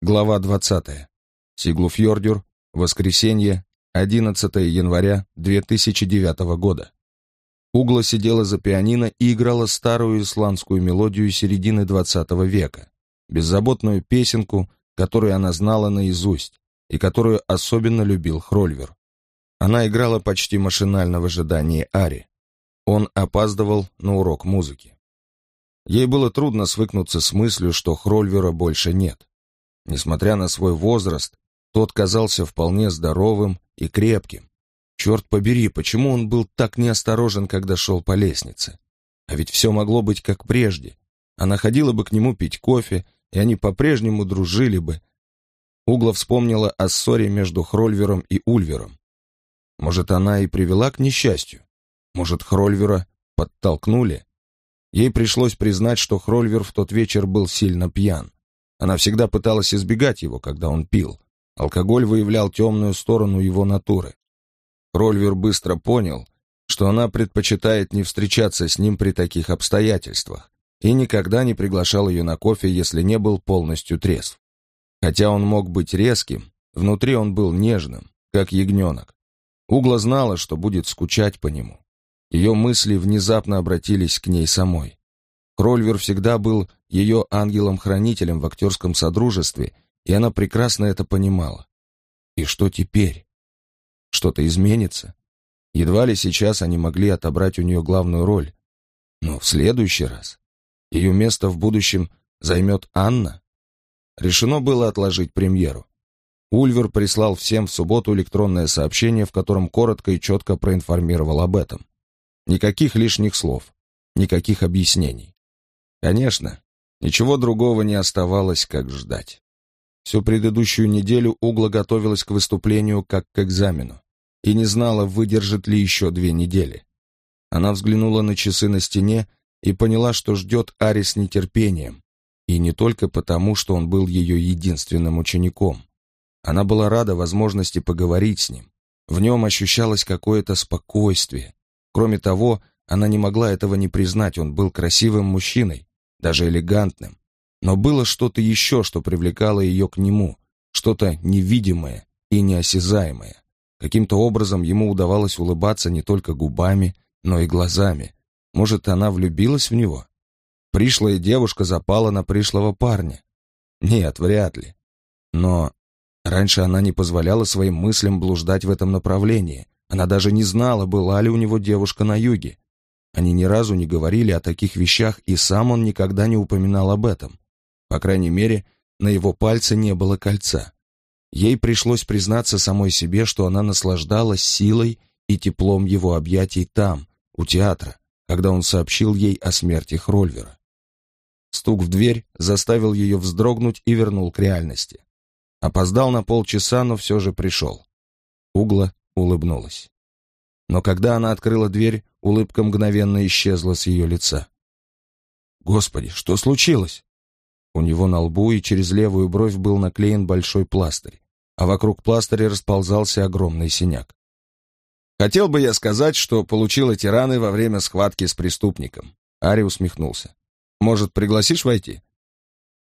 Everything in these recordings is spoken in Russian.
Глава 20. Сиглуфьордюр. Воскресенье, 11 января 2009 года. Угла сидела за пианино и играла старую исландскую мелодию середины XX века, беззаботную песенку, которую она знала наизусть и которую особенно любил Хрольвер. Она играла почти машинально в ожидании Ари. Он опаздывал на урок музыки. Ей было трудно свыкнуться с мыслью, что Хрольвера больше нет. Несмотря на свой возраст, тот казался вполне здоровым и крепким. Черт побери, почему он был так неосторожен, когда шел по лестнице? А ведь все могло быть как прежде. Она ходила бы к нему пить кофе, и они по-прежнему дружили бы. Угла вспомнила о ссоре между Хрольвером и Ульвером. Может, она и привела к несчастью? Может, Хрольвера подтолкнули? Ей пришлось признать, что Хрольвер в тот вечер был сильно пьян. Она всегда пыталась избегать его, когда он пил. Алкоголь выявлял темную сторону его натуры. Рольвер быстро понял, что она предпочитает не встречаться с ним при таких обстоятельствах и никогда не приглашал ее на кофе, если не был полностью трезв. Хотя он мог быть резким, внутри он был нежным, как ягненок. Угла знала, что будет скучать по нему. Ее мысли внезапно обратились к ней самой. Крольвер всегда был ее ангелом-хранителем в актерском содружестве, и она прекрасно это понимала. И что теперь? Что-то изменится? Едва ли сейчас они могли отобрать у нее главную роль. Но в следующий раз ее место в будущем займет Анна? Решено было отложить премьеру. Ульвер прислал всем в субботу электронное сообщение, в котором коротко и четко проинформировал об этом. Никаких лишних слов, никаких объяснений. Конечно, ничего другого не оставалось, как ждать. Всю предыдущую неделю Угла готовилась к выступлению как к экзамену и не знала, выдержит ли еще две недели. Она взглянула на часы на стене и поняла, что ждет Ари с нетерпением, и не только потому, что он был ее единственным учеником. Она была рада возможности поговорить с ним. В нем ощущалось какое-то спокойствие. Кроме того, она не могла этого не признать, он был красивым мужчиной, даже элегантным. Но было что-то еще, что привлекало ее к нему, что-то невидимое и неосязаемое. Каким-то образом ему удавалось улыбаться не только губами, но и глазами. Может, она влюбилась в него? Пришлая девушка запала на пришлого парня? Нет, вряд ли. Но раньше она не позволяла своим мыслям блуждать в этом направлении. Она даже не знала, была ли у него девушка на юге. Они ни разу не говорили о таких вещах, и сам он никогда не упоминал об этом. По крайней мере, на его пальце не было кольца. Ей пришлось признаться самой себе, что она наслаждалась силой и теплом его объятий там, у театра, когда он сообщил ей о смерти Хрольвера. Стук в дверь заставил ее вздрогнуть и вернул к реальности. Опоздал на полчаса, но все же пришел. Угла улыбнулась. Но когда она открыла дверь, улыбка мгновенно исчезла с ее лица. «Господи, что случилось?» У него на лбу и через левую бровь был наклеен большой пластырь, а вокруг пластыря расползался огромный синяк. «Хотел бы я сказать, что получил эти раны во время схватки с преступником», Ари усмехнулся. «Может, пригласишь войти?»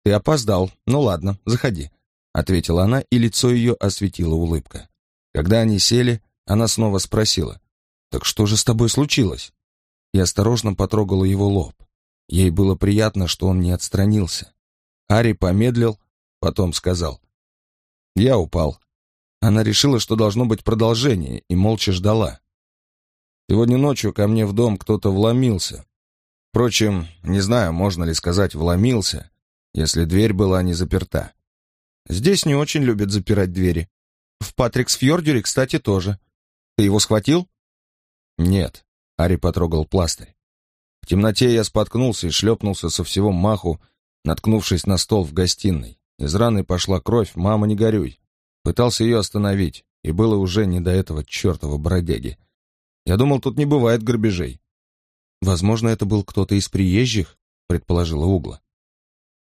«Ты опоздал. Ну ладно, заходи», — ответила она, и лицо ее осветила улыбка. Когда они сели, она снова спросила. «Так что же с тобой случилось?» И осторожно потрогала его лоб. Ей было приятно, что он не отстранился. Ари помедлил, потом сказал. «Я упал». Она решила, что должно быть продолжение, и молча ждала. Сегодня ночью ко мне в дом кто-то вломился. Впрочем, не знаю, можно ли сказать «вломился», если дверь была не заперта. Здесь не очень любят запирать двери. В Патриксфьордюре, кстати, тоже. Ты его схватил? «Нет», — Ари потрогал пластырь. В темноте я споткнулся и шлепнулся со всего маху, наткнувшись на стол в гостиной. Из раны пошла кровь, мама, не горюй. Пытался ее остановить, и было уже не до этого чертова бродяги. Я думал, тут не бывает грабежей. Возможно, это был кто-то из приезжих, предположила Угла.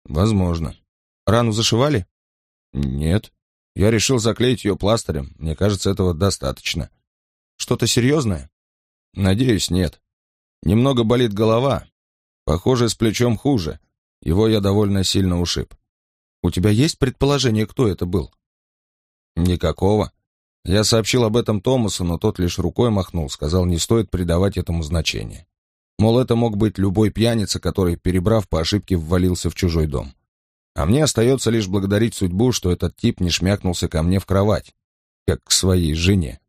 Возможно. Рану зашивали? Нет. Я решил заклеить ее пластырем. Мне кажется, этого достаточно. Что-то серьезное? Надеюсь, нет. Немного болит голова. Похоже, с плечом хуже. Его я довольно сильно ушиб. У тебя есть предположение, кто это был?» «Никакого. Я сообщил об этом Томасу, но тот лишь рукой махнул, сказал, не стоит придавать этому значения. Мол, это мог быть любой пьяница, который, перебрав по ошибке, ввалился в чужой дом. А мне остается лишь благодарить судьбу, что этот тип не шмякнулся ко мне в кровать, как к своей жене.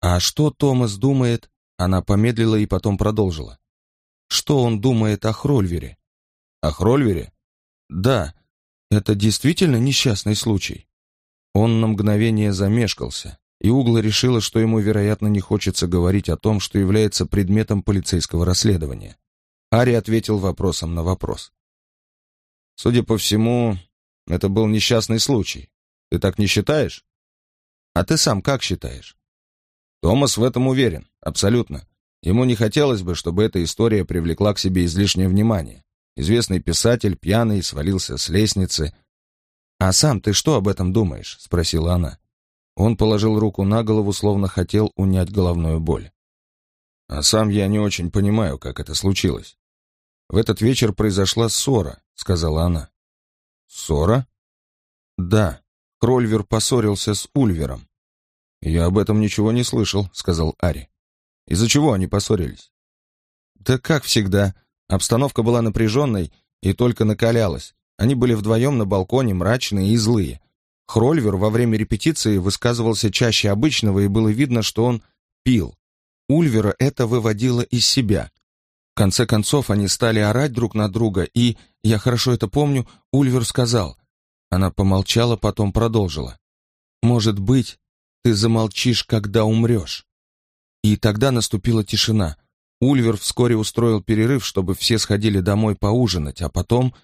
«А что Томас думает?» Она помедлила и потом продолжила. «Что он думает о Хрольвере?» «О Хрольвере?» «Да, это действительно несчастный случай». Он на мгновение замешкался, и Угла решила, что ему, вероятно, не хочется говорить о том, что является предметом полицейского расследования. Ари ответил вопросом на вопрос. «Судя по всему, это был несчастный случай. Ты так не считаешь?» «А ты сам как считаешь?» Томас в этом уверен, абсолютно. Ему не хотелось бы, чтобы эта история привлекла к себе излишнее внимание. Известный писатель, пьяный, свалился с лестницы. «А сам ты что об этом думаешь?» — спросила она. Он положил руку на голову, словно хотел унять головную боль. «А сам я не очень понимаю, как это случилось. В этот вечер произошла ссора», — сказала она. «Ссора?» «Да. Хрольвер поссорился с Ульвером. «Я об этом ничего не слышал», — сказал Ари. «Из-за чего они поссорились?» «Да как всегда. Обстановка была напряженной и только накалялась. Они были вдвоем на балконе, мрачные и злые. Хрольвер во время репетиции высказывался чаще обычного, и было видно, что он пил. Ульвера это выводило из себя. В конце концов, они стали орать друг на друга, и, я хорошо это помню, Ульвер сказал. Она помолчала, потом продолжила. «Может быть, ты замолчишь, когда умрешь. И тогда наступила тишина. Ульвер вскоре устроил перерыв, чтобы все сходили домой поужинать, а потом...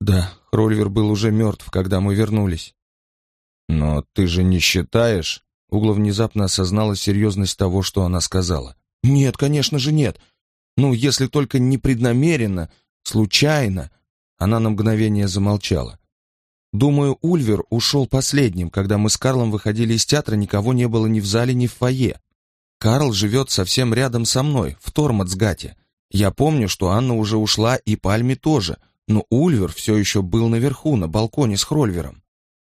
Да, Хрольвер был уже мертв, когда мы вернулись. Но ты же не считаешь... Угла внезапно осознала серьезность того, что она сказала. «Нет, конечно же нет. Ну, если только непреднамеренно, случайно...» Она на мгновение замолчала. Думаю, Ульвер ушел последним. Когда мы с Карлом выходили из театра, никого не было ни в зале, ни в фойе. Карл живет совсем рядом со мной, в Тормацгате. Я помню, что Анна уже ушла, и Пальми тоже, но Ульвер все еще был наверху, на балконе с Хрольвером.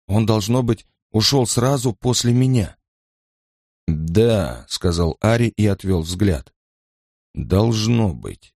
Он, должно быть, ушел сразу после меня. «Да», — сказал Ари и отвел взгляд. «Должно быть».